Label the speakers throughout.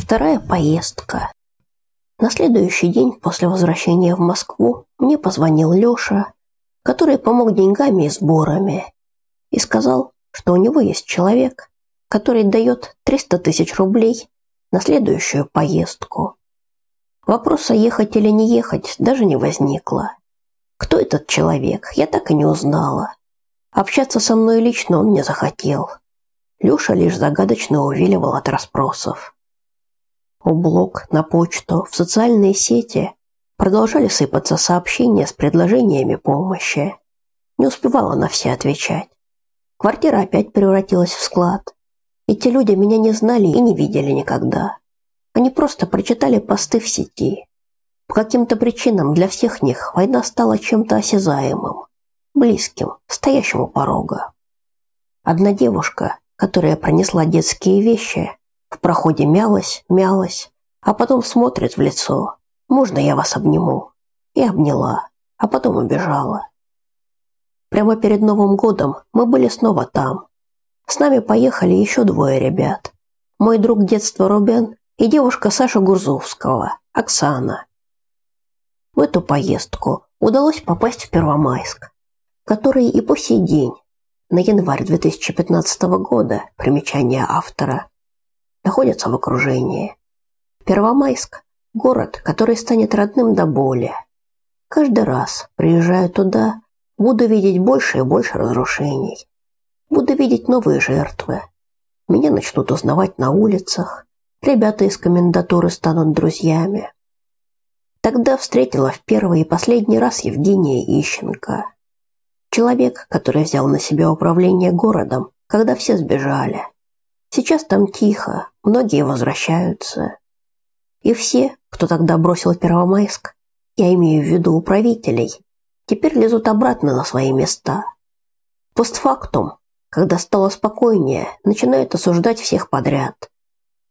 Speaker 1: Вторая поездка. На следующий день после возвращения в Москву мне позвонил Лёша, который помог деньгами и сборами, и сказал, что у него есть человек, который дает 300 тысяч рублей на следующую поездку. Вопроса ехать или не ехать даже не возникло. Кто этот человек, я так и не узнала. Общаться со мной лично он не захотел. Лёша лишь загадочно увиливал от расспросов. В блог, на почту, в социальные сети продолжали сыпаться сообщения с предложениями помощи. Не успевала на все отвечать. Квартира опять превратилась в склад. Эти люди меня не знали и не видели никогда. Они просто прочитали посты в сети. По каким-то причинам для всех них война стала чем-то осязаемым, близким, стоящим у порога. Одна девушка, которая пронесла детские вещи, проходе мялась, мялась, а потом смотрит в лицо. «Можно я вас обниму?» И обняла, а потом убежала. Прямо перед Новым годом мы были снова там. С нами поехали еще двое ребят. Мой друг детства Рубен и девушка Саша Гурзовского, Оксана. В эту поездку удалось попасть в Первомайск, который и по сей день, на январь 2015 года, примечание автора, находятся в окружении. Первомайск – город, который станет родным до боли. Каждый раз, приезжая туда, буду видеть больше и больше разрушений. Буду видеть новые жертвы. Меня начнут узнавать на улицах. Ребята из комендатуры станут друзьями. Тогда встретила в первый и последний раз Евгения Ищенко. Человек, который взял на себя управление городом, когда все сбежали. Сейчас там тихо, многие возвращаются. И все, кто тогда бросил Первомайск, я имею в виду управителей, теперь лезут обратно на свои места. Постфактум, когда стало спокойнее, начинают осуждать всех подряд.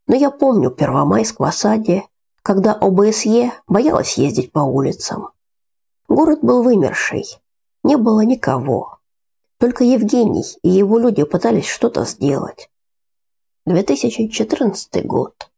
Speaker 1: Но я помню Первомайск в осаде, когда ОБСЕ боялась ездить по улицам. Город был вымерший, не было никого. Только Евгений и его люди пытались что-то сделать. 2014 год.